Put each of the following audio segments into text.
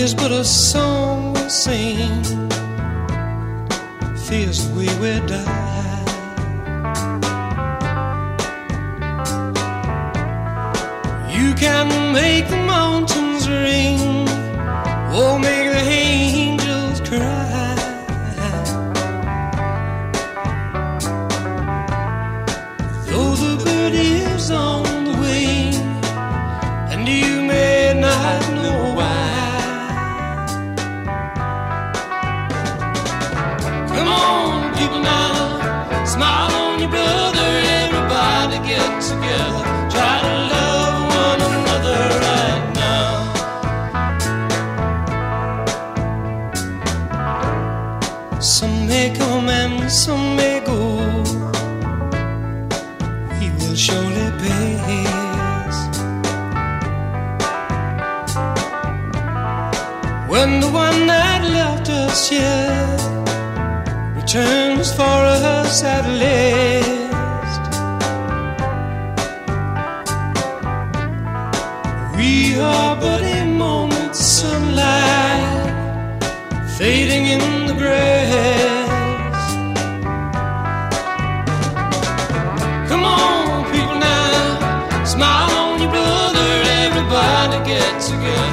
Is but a song we sing, Fears we die. You can make the mountains ring, or make smile on your brother. Everybody get together, try to love one another right now. Some may come and some may go. We will surely pass. When the one that left us here returns us at last. We are but a moment's sunlight fading in the grass. Come on, people now, smile on your brother. Everybody get together,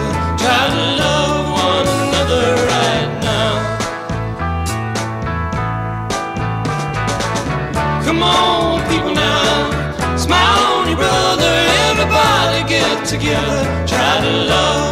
together, try to love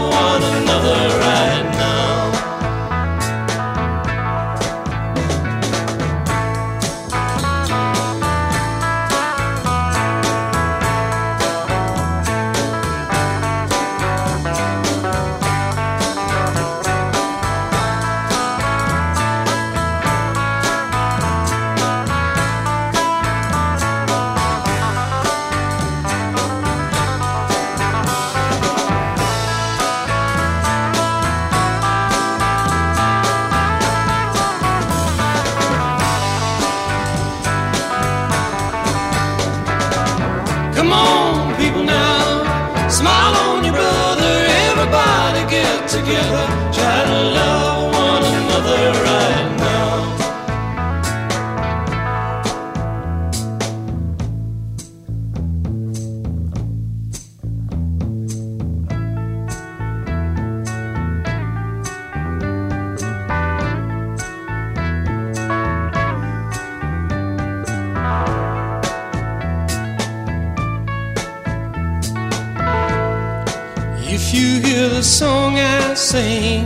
If you hear the song I sing,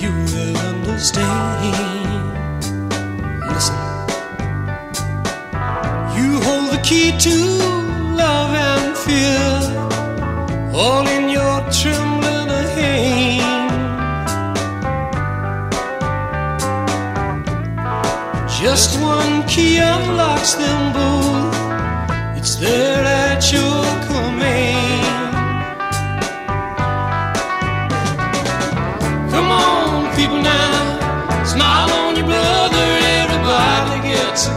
you will understand. Listen, you hold the key to love and fear, all in your trembling hand. Just one key unlocks them both. It's there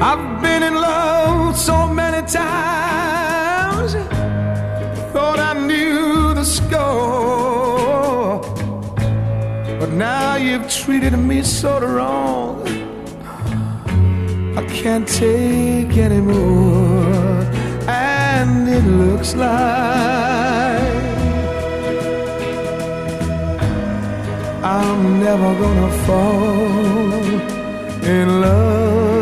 I've been in love so many times. Thought I knew the score. But now you've treated me so wrong. I can't take anymore. And it looks like I'm never gonna fall in love.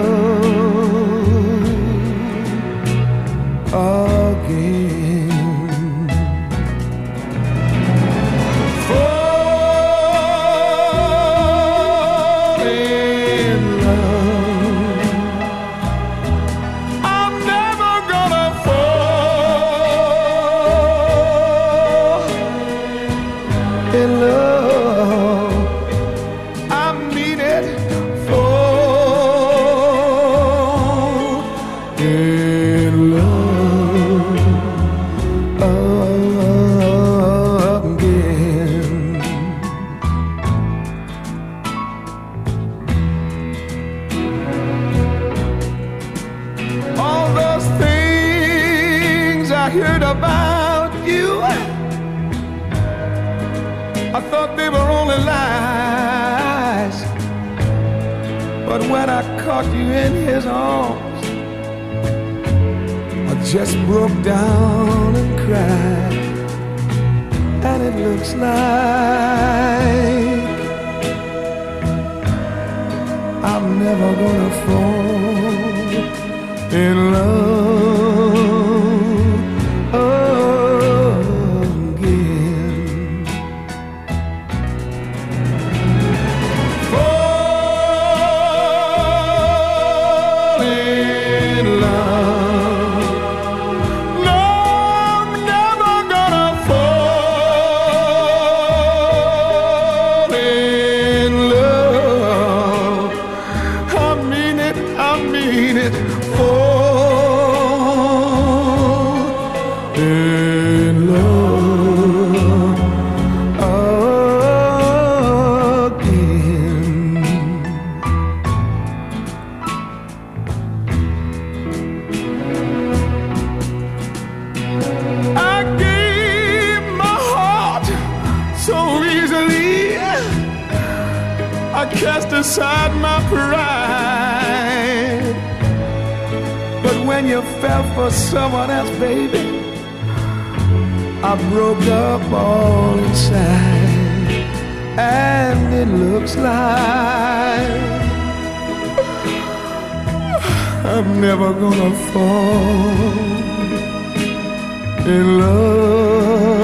looks like. someone else, baby. I broke up all inside, and it looks like I'm never gonna fall in love.